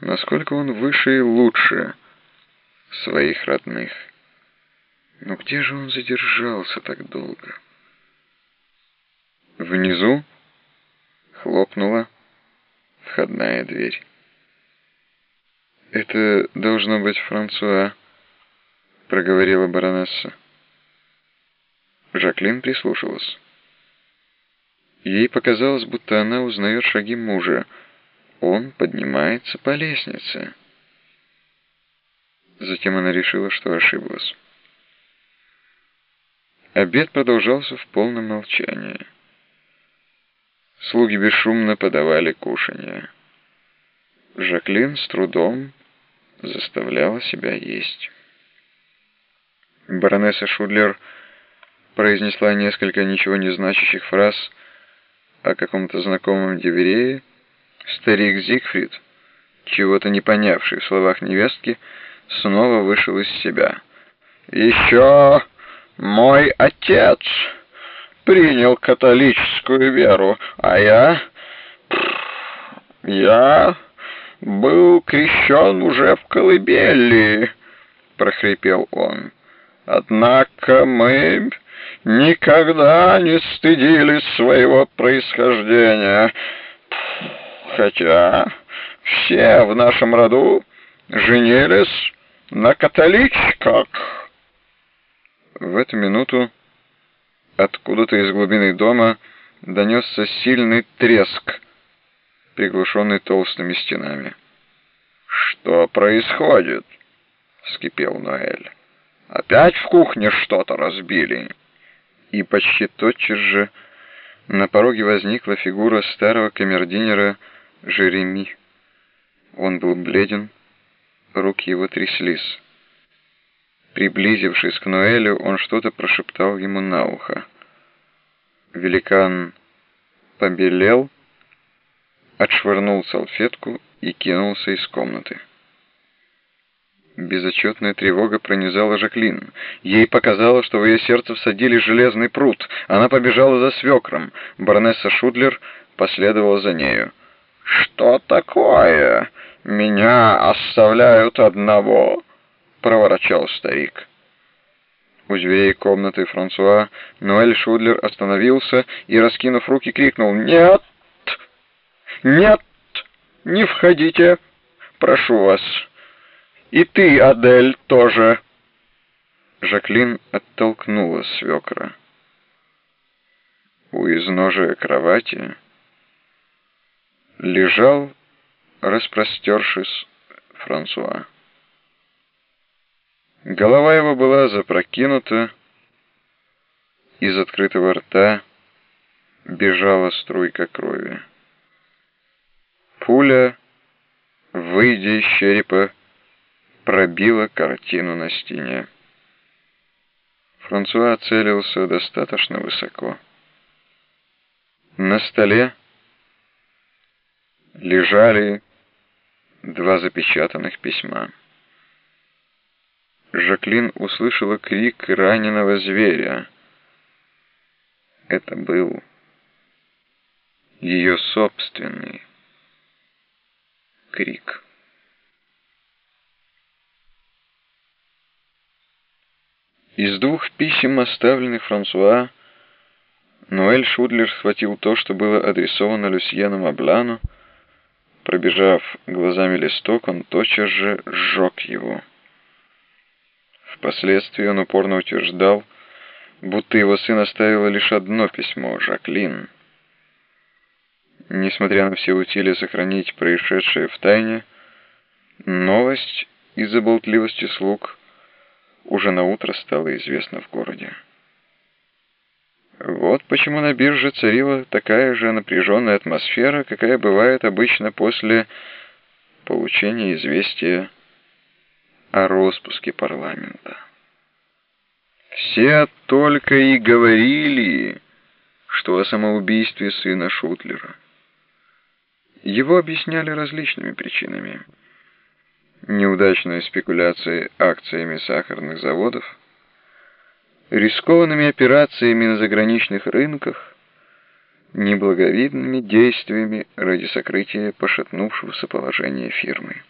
насколько он выше и лучше своих родных. Но где же он задержался так долго? Внизу хлопнула входная дверь. «Это должно быть Франсуа», — проговорила баронесса. Жаклин прислушалась. Ей показалось, будто она узнает шаги мужа. Он поднимается по лестнице. Затем она решила, что ошиблась. Обед продолжался в полном молчании. Слуги бесшумно подавали кушанье. Жаклин с трудом заставляла себя есть. Баронесса Шудлер произнесла несколько ничего не значащих фраз о каком-то знакомом деверее. Старик Зигфрид, чего-то не понявший в словах невестки, снова вышел из себя. «Еще мой отец принял католическую веру, а я... я был крещен уже в колыбели», — прохрипел он. «Однако мы никогда не стыдились своего происхождения, хотя все в нашем роду женились на католичках». В эту минуту откуда-то из глубины дома донесся сильный треск, приглушенный толстыми стенами. «Что происходит?» — вскипел Ноэль. «Опять в кухне что-то разбили?» И почти тотчас же на пороге возникла фигура старого камердинера Жереми. Он был бледен, руки его тряслись. Приблизившись к Ноэлю, он что-то прошептал ему на ухо. Великан побелел, отшвырнул салфетку и кинулся из комнаты. Безотчетная тревога пронизала Жаклин. Ей показалось, что в ее сердце всадили железный пруд. Она побежала за свекром. Баронесса Шудлер последовала за нею. «Что такое? Меня оставляют одного?» — проворчал старик. У дверей комнаты Франсуа Ноэль Шудлер остановился и, раскинув руки, крикнул «Нет! Нет! Не входите! Прошу вас! И ты, Адель, тоже!» Жаклин оттолкнула свекра. У изножия кровати лежал, распростершись, Франсуа. Голова его была запрокинута, из открытого рта бежала струйка крови. Пуля, выйдя из черепа, пробила картину на стене. Франсуа целился достаточно высоко. На столе лежали два запечатанных письма. Жаклин услышала крик раненого зверя. Это был ее собственный крик. Из двух писем, оставленных Франсуа, Ноэль Шудлер схватил то, что было адресовано Люсьену Маблану. Пробежав глазами листок, он тотчас же сжег его. Впоследствии он упорно утверждал, будто его сын оставил лишь одно письмо — Жаклин. Несмотря на все усилия сохранить происшедшее в тайне, новость из-за болтливости слуг уже на утро стала известна в городе. Вот почему на бирже царила такая же напряженная атмосфера, какая бывает обычно после получения известия о распуске парламента. Все только и говорили, что о самоубийстве сына Шутлера. Его объясняли различными причинами. Неудачной спекуляцией акциями сахарных неблаговидными действиями ради сокрытия пошатнувшегося положения фирмы.